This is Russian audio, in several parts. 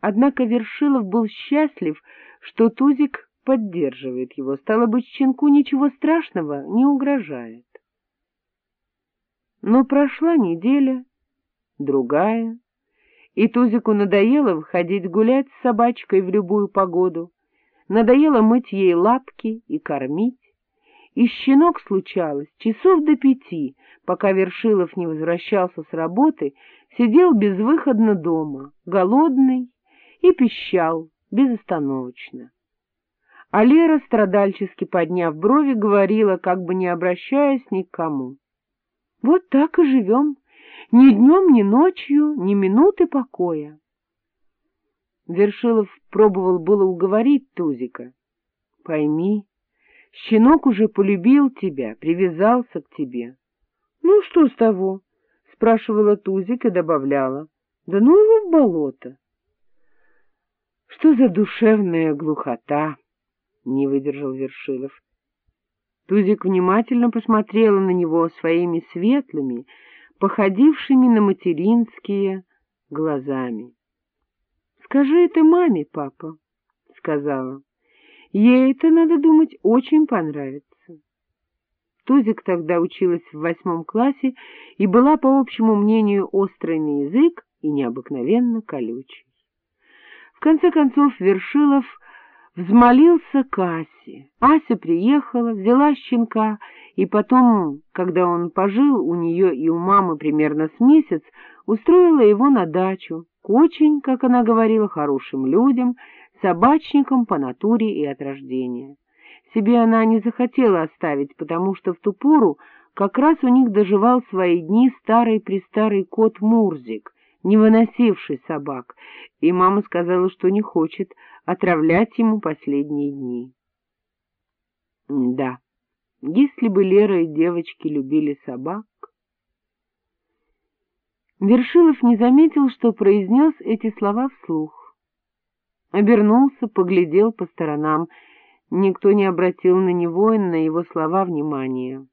Однако Вершилов был счастлив, что Тузик поддерживает его, стало быть, щенку ничего страшного не угрожает. Но прошла неделя, другая, и Тузику надоело выходить гулять с собачкой в любую погоду, надоело мыть ей лапки и кормить, и щенок случалось часов до пяти, пока Вершилов не возвращался с работы, сидел безвыходно дома, голодный, и пищал безостановочно. А Лера, страдальчески подняв брови, говорила, как бы не обращаясь ни к кому. — Вот так и живем, ни днем, ни ночью, ни минуты покоя. Вершилов пробовал было уговорить Тузика. — Пойми, щенок уже полюбил тебя, привязался к тебе. — Ну, что с того? — спрашивала Тузик и добавляла. — Да ну его в болото. — Что за душевная глухота? — не выдержал Вершилов. Тузик внимательно посмотрела на него своими светлыми, походившими на материнские глазами. — Скажи это маме, папа, — сказала. — Ей это, надо думать, очень понравится. Тузик тогда училась в восьмом классе и была, по общему мнению, острый на язык и необыкновенно колючей. В конце концов Вершилов взмолился Кассе. Ася приехала, взяла щенка, и потом, когда он пожил у нее и у мамы примерно с месяц, устроила его на дачу, к очень, как она говорила, хорошим людям, собачникам по натуре и от рождения. Себе она не захотела оставить, потому что в ту пору как раз у них доживал свои дни старый-престарый кот Мурзик, не выносивший собак, и мама сказала, что не хочет отравлять ему последние дни. Да, если бы Лера и девочки любили собак... Вершилов не заметил, что произнес эти слова вслух. Обернулся, поглядел по сторонам. Никто не обратил на него и на его слова внимания.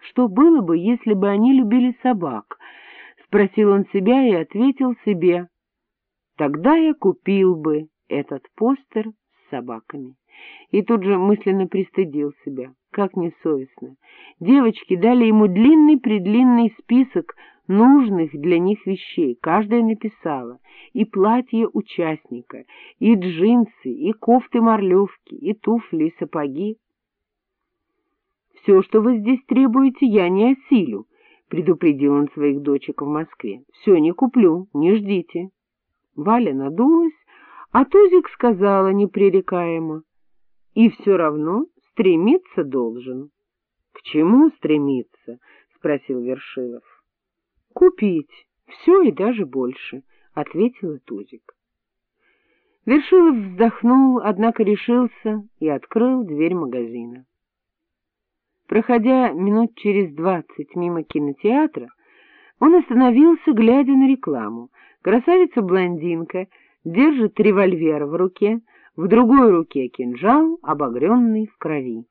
Что было бы, если бы они любили собак? — спросил он себя и ответил себе. Тогда я купил бы этот постер с собаками. И тут же мысленно пристыдил себя. Как несовестно. Девочки дали ему длинный-предлинный список нужных для них вещей. Каждая написала. И платье участника, и джинсы, и кофты-морлевки, и туфли, и сапоги. «Все, что вы здесь требуете, я не осилю», — предупредил он своих дочек в Москве. — Все не куплю, не ждите. Валя надулась, а Тузик сказала непререкаемо. — И все равно стремиться должен. — К чему стремиться? — спросил Вершилов. — Купить. Все и даже больше, — ответила Тузик. Вершилов вздохнул, однако решился и открыл дверь магазина. Проходя минут через двадцать мимо кинотеатра, он остановился, глядя на рекламу. Красавица-блондинка держит револьвер в руке, в другой руке кинжал, обогренный в крови.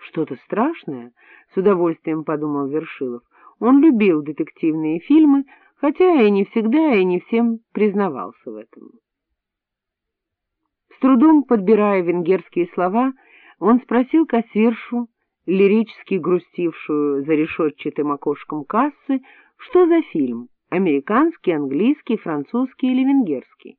Что-то страшное, с удовольствием подумал Вершилов. Он любил детективные фильмы, хотя и не всегда, и не всем признавался в этом. С трудом подбирая венгерские слова, он спросил кассиршу, лирически грустившую за решетчатым окошком кассы, что за фильм — американский, английский, французский или венгерский.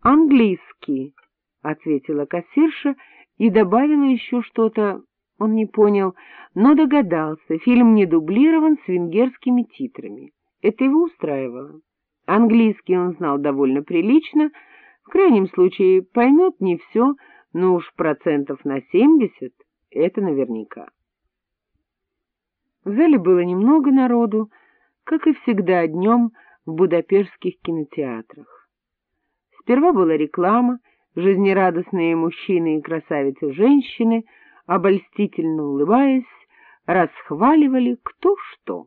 «Английский», — ответила кассирша и добавила еще что-то, он не понял, но догадался, фильм не дублирован с венгерскими титрами. Это его устраивало. Английский он знал довольно прилично, в крайнем случае поймет не все, но уж процентов на семьдесят это наверняка. В зале было немного народу, как и всегда днем в будапештских кинотеатрах. Сперва была реклама, жизнерадостные мужчины и красавицы-женщины, обольстительно улыбаясь, расхваливали кто что.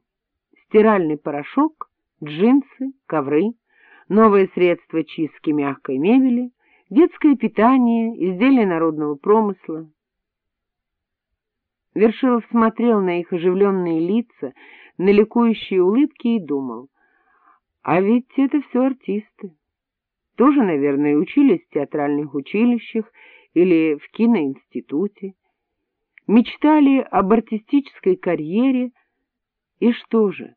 Стиральный порошок, джинсы, ковры, новые средства чистки мягкой мебели, детское питание, изделия народного промысла, Вершилов смотрел на их оживленные лица, на ликующие улыбки и думал, А ведь это все артисты. Тоже, наверное, учились в театральных училищах или в киноинституте. Мечтали об артистической карьере. И что же?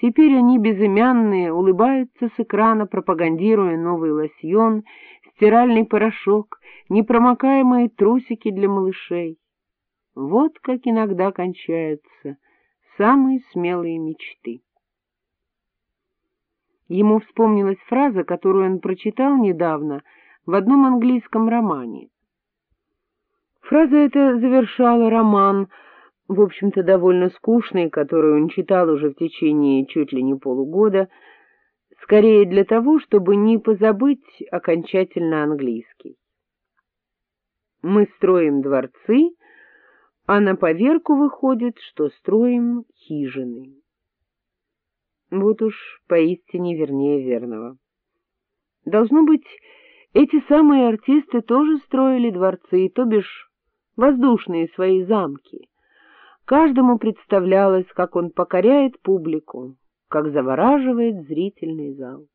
Теперь они безымянные, улыбаются с экрана, пропагандируя новый лосьон, стиральный порошок, непромокаемые трусики для малышей. Вот как иногда кончаются самые смелые мечты. Ему вспомнилась фраза, которую он прочитал недавно в одном английском романе. Фраза эта завершала роман, в общем-то, довольно скучный, который он читал уже в течение чуть ли не полугода, скорее для того, чтобы не позабыть окончательно английский. Мы строим дворцы, а на поверку выходит, что строим хижины. Вот уж поистине вернее верного. Должно быть, эти самые артисты тоже строили дворцы, то бишь воздушные свои замки. Каждому представлялось, как он покоряет публику, как завораживает зрительный зал.